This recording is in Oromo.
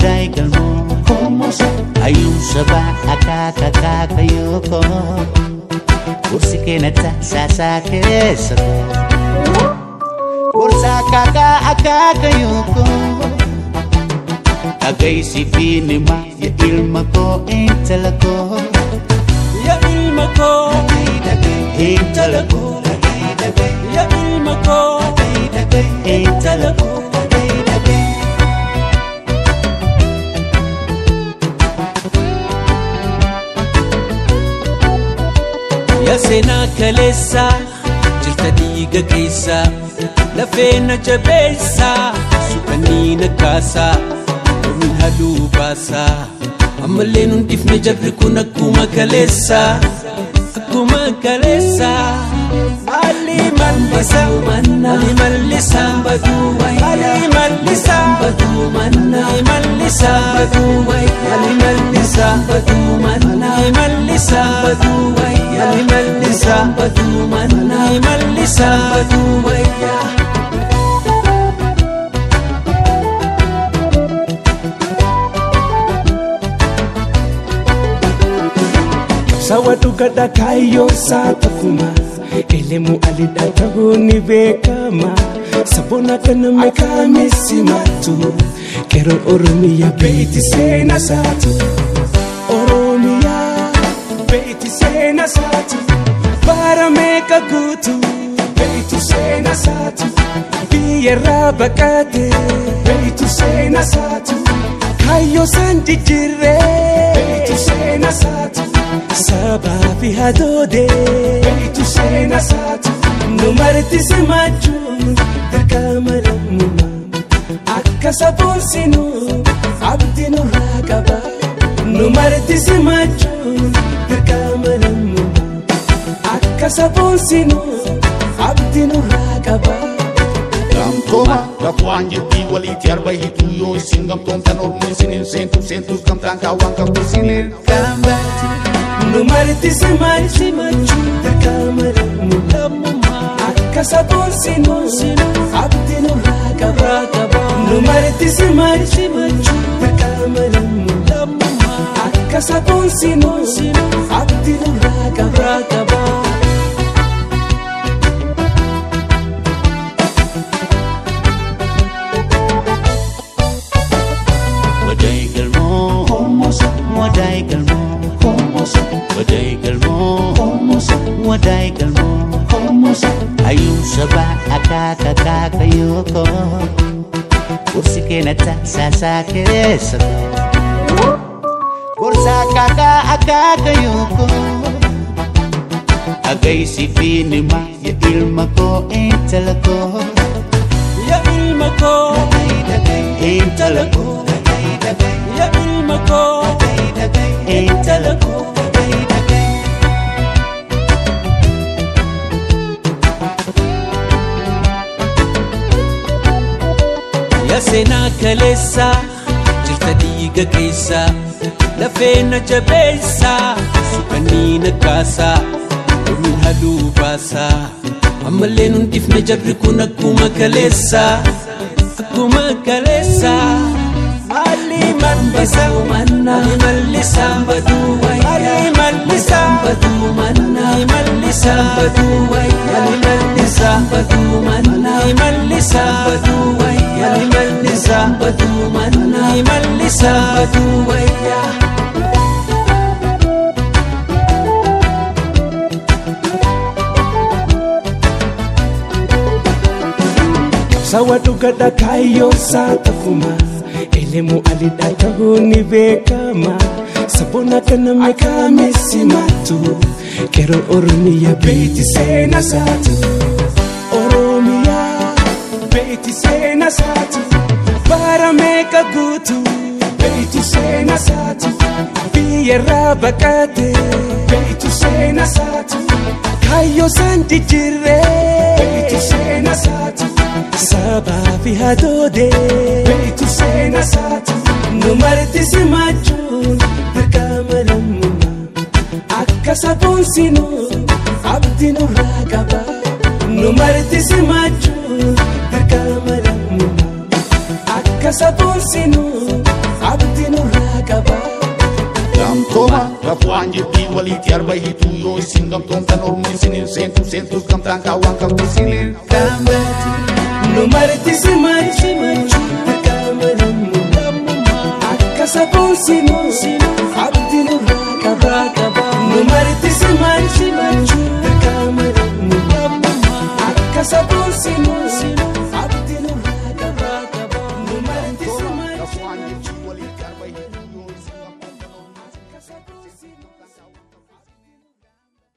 daigal mo Kumusta? Ayun sa baka kakakayo ko Kursi kinagsasasakis ako Bursa kakaakayo ko Agay si kaka Ya ilma si intala ko Ya ilma ko Agay, agay, intala ko ya seenaa kaleessa jirta dhiiga keessa lafee na jabeessa suphanii na kaasa omin haluu baasa ammallee nun dhifne jarri kun akkuma kaleessa akkuma kaleessa Ali mallisa, Ali mallisa, Ali mallisa, Ali mallisa, Ali mallisa, Ali mallisa, Ali mallisa, Ali mallisa, sawa dhugadha kaayyoo isaa tafuma elemu alidha ta'uu ni beekama sabona kana mekaame simatu keroon oromiyaa beeyti seena saatu oromiyaa beeyti seena Beektu seenaa saatu biyyarraa baqate. Beektu seenaa saatu kayyoo san jijjiirre. Beektu seenaa saatu sabaa fi hadoode. Beektu seenaa saatu numarratti simaachuun dirqama lammumaa. Akka saboonsinuu abdii nurraa qaba. Numarratti simaachuun dirqama lammumaa. Akka saboonsinuu. abdii nurraa qaba. Gamtooma lafuu waan jetti walitti arba hiituu yoo isin gamtoomtan ormoon sinin seentuuf seentuus gamtaan kaawwan qabdu sinin. Gambaati numarti simaan simachuu takkaamara mulamummaa akka saboon sinuun sinuun abdii nurraa qaba qaba. Numarti simaan simachuu takkaamara mulamummaa akka saboon sinuun sinuun abdii nurraa qaba qaba. ودايقلمو ودايقلمو ayuusa ba'a kaaka kaaka yooko gorsi keenya taasaasaa keessa gorsaa kaaka akaaka yooko agaysi fi nima ya ilma koo intala ya ilma koo intala. Seenaa kaleessa jirta dhiiga keessa lafee na jabeessa suphanii na kaasa omin haluu baasa ammallee nun dhifne jarri kun akkuma kaleessa akkuma kaleessa Ali mallisa, Ali mallisa, Ali mallisa, Ali mallisa, Ali mallisa, Ali mallisa, Sambbatuu mannaa ni mallisa Sambbatuu wayyaa. Sawa dhugadha kaayyoonsaa tafuma eleemu alidhaa ta'uu ni beekama saboona kana meeqa meesimaatu keroo Oromiyaa beeti seenaa saatu Oromiyaa beeti seenaa saatu. Baramee ka guutuu beektu seenaa saati biyyarraa baqate beektu seenaa saati kaayyoo san jijjiirree beektu seenaa saati sabaafi haatoodee beektu seenaa saati numarratti simaachuun dirqama lammummaa akka sabuun sinuu abdii nurraa qaba numarratti simaachuun. Akka tolsinuu abdii nurraa qaba. Gamtooma rafu waan jettee walitti arba hiituu e yoo isin gamtoomtan ormi isiniin seentu seentus gamtaan kaawwan qabdu isiniin. Kaama nu martisi marti kaama nu akka tolsinuu abdii nurraa qaba qaba. Nu martisi marti kaama nu akka tolsinuu.